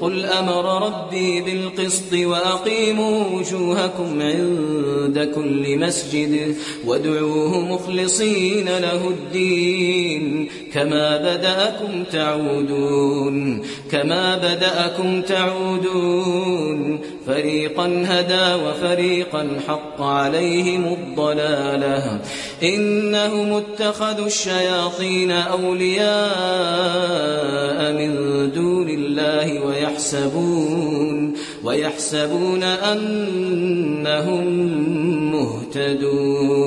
قل أمر ربي بالقسط وأقيموا وجوهكم عند كل مسجد وادعوه مخلصين له الدين كما بدأكم تعودون كما بدأكم تعودون فريقا هدى وفريقا حق عليهم الضلالة. إنهم اتخذوا الشياطين أولياء من دون الله ويحسبون ويحسبون أنهم مهتدون.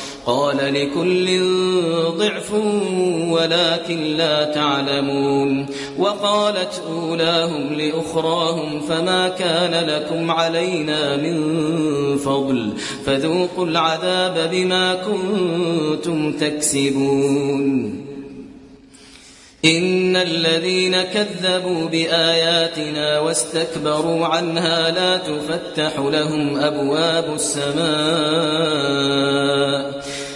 قال لكل ضعف ولكن لا تعلمون. وقالت أولاهم لأخراهم فما كان لكم علينا من فضل فذوقوا العذاب بما كنتم تكسبون. إن الذين كذبوا بآياتنا واستكبروا عنها لا تفتح لهم أبواب السماء.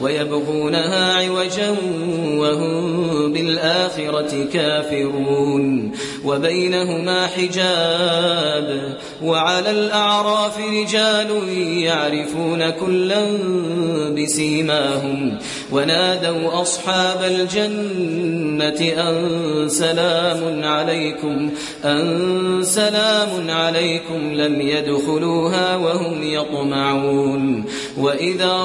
ويبغونها عوجا وهم بالآخرة كافرون. وبينهما حجاب وعلى الأعراف رجال يعرفون كلا بسيماهم. ونادوا أصحاب الجنة أن سلام عليكم أن سلام عليكم. لم يدخلوها وهم يطمعون. وإذا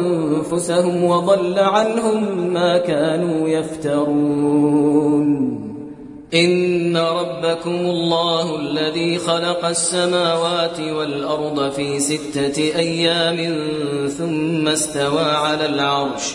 أنفسهم وضل عنهم ما كانوا يفترون. إن ربكم الله الذي خلق السماوات والأرض في ستة أيام ثم استوى على العرش.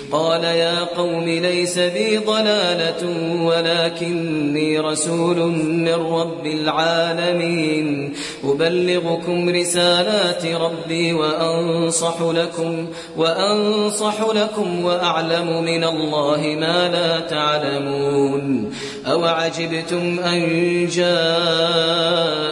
قال يا قوم ليس بي ضلالة ولكني رسول من رب العالمين. أبلغكم رسالات ربي وأنصح لكم وأنصح لكم وأعلم من الله ما لا تعلمون. أو عجبتم أن جاءكم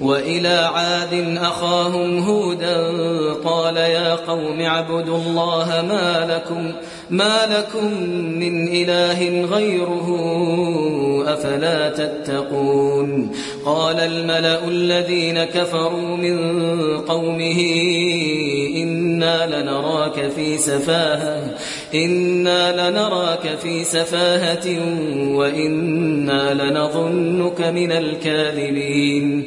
وإلى عاد أخاهم هودا قال يا قوم اعبدوا الله ما لكم ما لكم من إله غيره أفلا تتقون قال الملأ الذين كفروا من قومه إنا لنراك في سفاهة إنا لنراك في سفاهة وإنا لنظنك من الكاذبين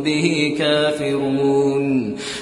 به كافرون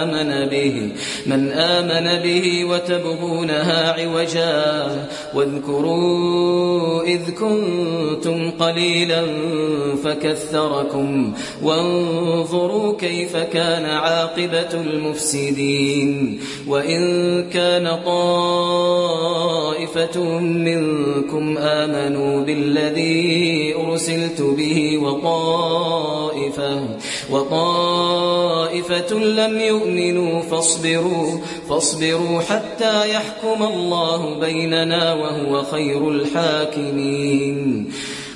آمن به من آمن به وتبغونها عوجا. واذكروا إذ كنتم قليلا فكثركم وانظروا كيف كان عاقبة المفسدين. وإن كان طائفة منكم آمنوا بالذي أرسلت به وطائفة وطائفة لم يؤمنوا فاصبروا فاصبروا حتى يحكم الله بيننا وهو خير الحاكمين.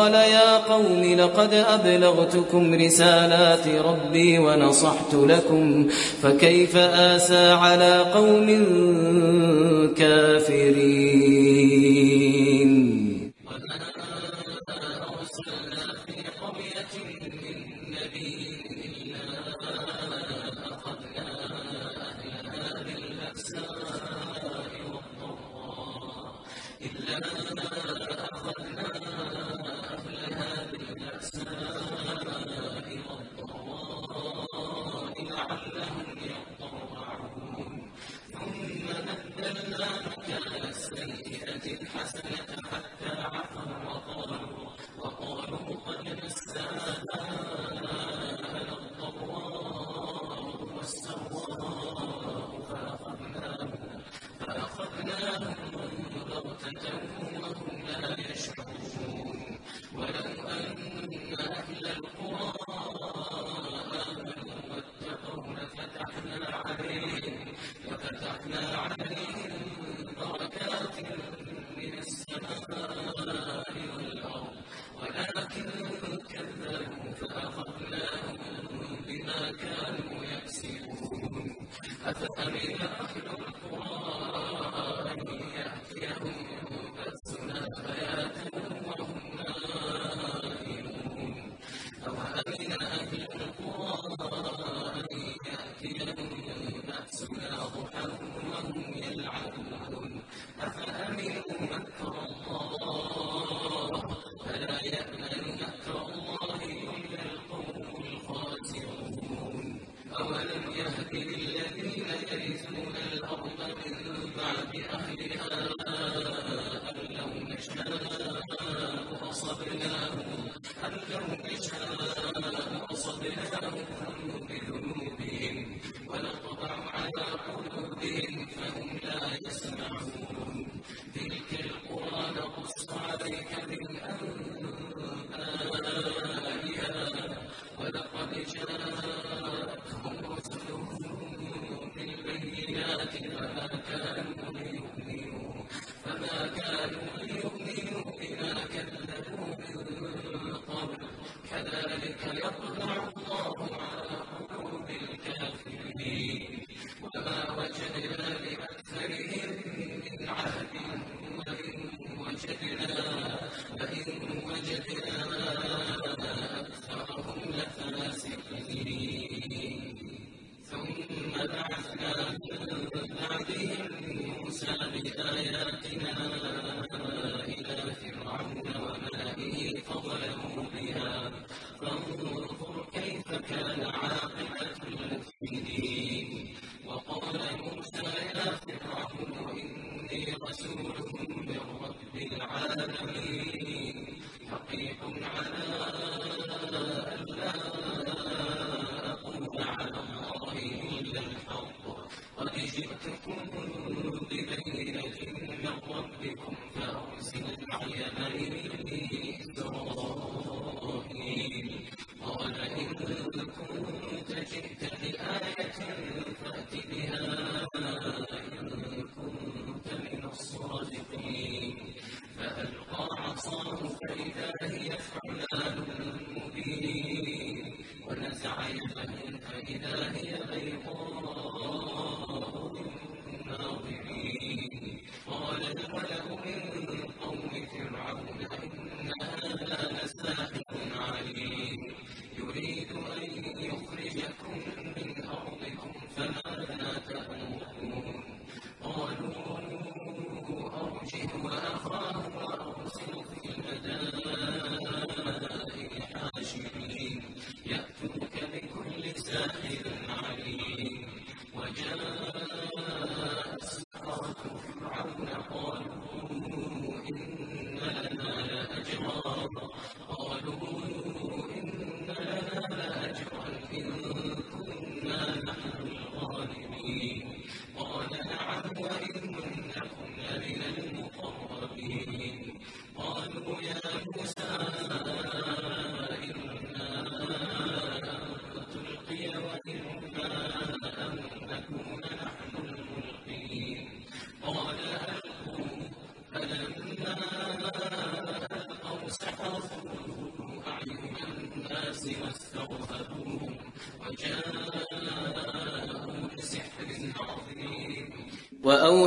قال يا قوم لقد أبلغتكم رسالات ربي ونصحت لكم فكيف آسى على قوم كافرين؟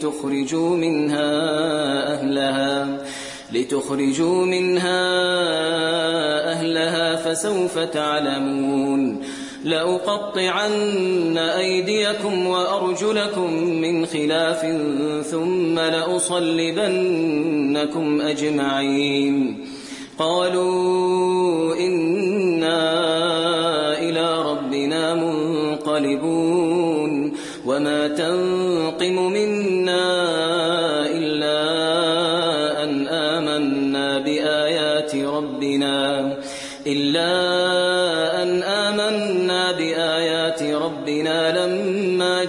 لتخرجوا منها أهلها لتخرجوا منها أهلها فسوف تعلمون. لأقطعن أيديكم وأرجلكم من خلاف ثم لأصلبنكم أجمعين. قالوا إنا إلى ربنا منقلبون. وما تنقم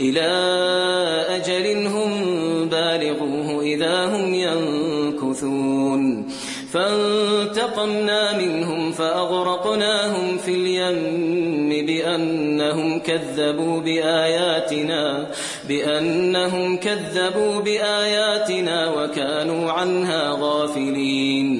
إلى أجل هم بالغوه إذا هم ينكثون. فانتقمنا منهم فأغرقناهم في اليم بأنهم كذبوا بآياتنا بأنهم كذبوا بآياتنا وكانوا عنها غافلين.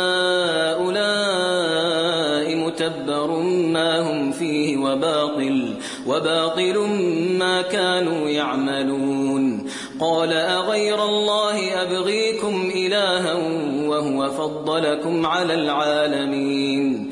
وباطل ما كانوا يعملون. قال أغير الله أبغيكم إلها وهو فضلكم على العالمين.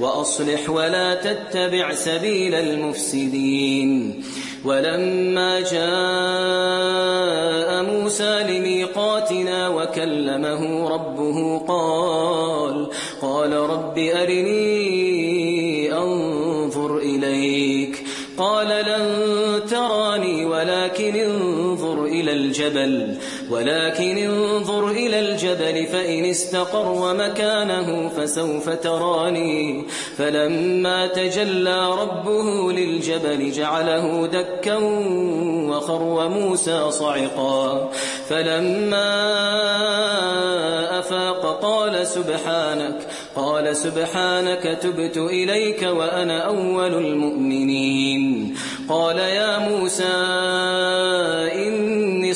وأصلح ولا تتبع سبيل المفسدين. ولما جاء موسى لميقاتنا وكلمه ربه قال قال رب أرني أنظر إليك. قال لن إلى الجبل ولكن انظر إلى الجبل فإن استقر مكانه فسوف تراني. فلما تجلى ربه للجبل جعله دكا وخر موسى صعقا. فلما أفاق قال سبحانك قال سبحانك تبت إليك وأنا أول المؤمنين. قال يا موسى إني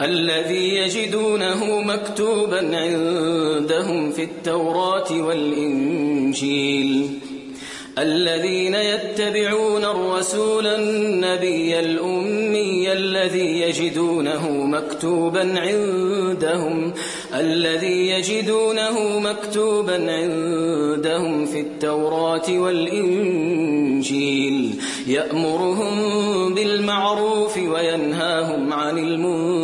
الذي يجدونه مكتوبا عندهم في التوراة والإنجيل. الذين يتبعون الرسول النبي الأمي الذي يجدونه مكتوبا عندهم. الذي يجدونه مكتوبا عندهم في التوراة والإنجيل. يأمرهم بالمعروف وينهاهم عن المنكر.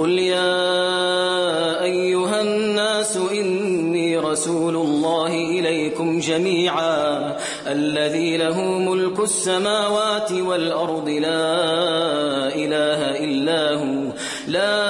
قل يا أيها الناس إني رسول الله إليكم جميعا الذي له ملك السماوات والأرض لا إله إلا هو لا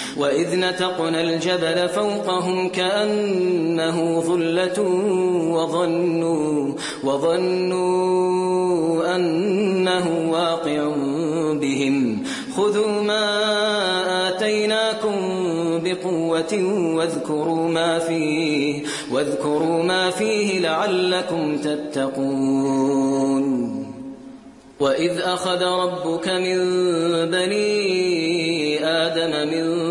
وإذ نتقنا الجبل فوقهم كأنه ظلة وظنوا وظنوا أنه واقع بهم. خذوا ما آتيناكم بقوة واذكروا ما فيه واذكروا ما فيه لعلكم تتقون. وإذ أخذ ربك من بني آدم من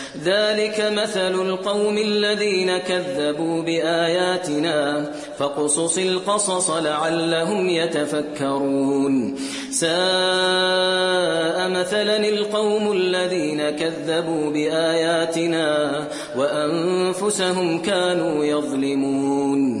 ذلك مثل القوم الذين كذبوا بآياتنا فقصص القصص لعلهم يتفكرون. ساء مثلا القوم الذين كذبوا بآياتنا وأنفسهم كانوا يظلمون.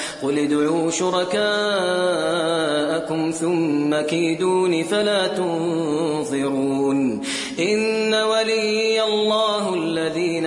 قل ادعوا شركاءكم ثم كيدون فلا تنظرون إن ولي الله